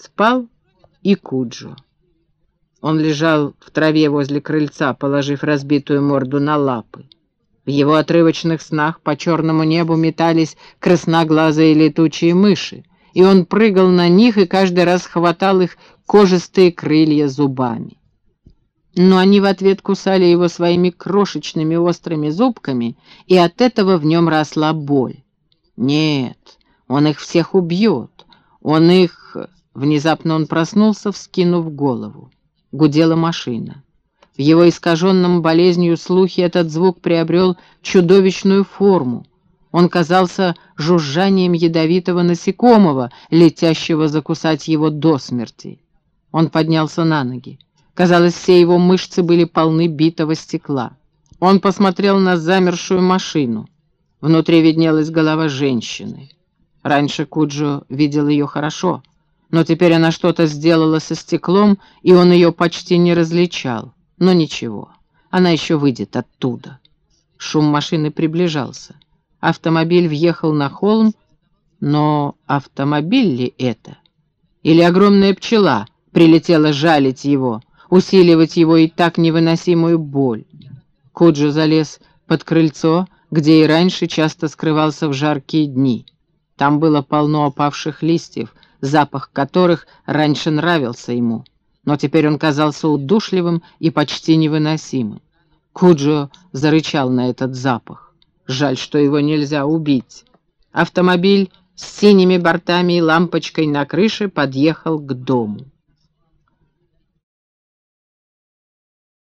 Спал и Куджо. Он лежал в траве возле крыльца, положив разбитую морду на лапы. В его отрывочных снах по черному небу метались красноглазые летучие мыши, и он прыгал на них и каждый раз хватал их кожистые крылья зубами. Но они в ответ кусали его своими крошечными острыми зубками, и от этого в нем росла боль. Нет, он их всех убьет, он их... Внезапно он проснулся, вскинув голову. Гудела машина. В его искаженном болезнью слухе этот звук приобрел чудовищную форму. Он казался жужжанием ядовитого насекомого, летящего закусать его до смерти. Он поднялся на ноги. Казалось, все его мышцы были полны битого стекла. Он посмотрел на замершую машину. Внутри виднелась голова женщины. Раньше Куджо видел ее хорошо — но теперь она что-то сделала со стеклом, и он ее почти не различал. Но ничего, она еще выйдет оттуда. Шум машины приближался. Автомобиль въехал на холм, но автомобиль ли это? Или огромная пчела прилетела жалить его, усиливать его и так невыносимую боль? Куджо залез под крыльцо, где и раньше часто скрывался в жаркие дни. Там было полно опавших листьев, запах которых раньше нравился ему, но теперь он казался удушливым и почти невыносимым. Куджо зарычал на этот запах. Жаль, что его нельзя убить. Автомобиль с синими бортами и лампочкой на крыше подъехал к дому.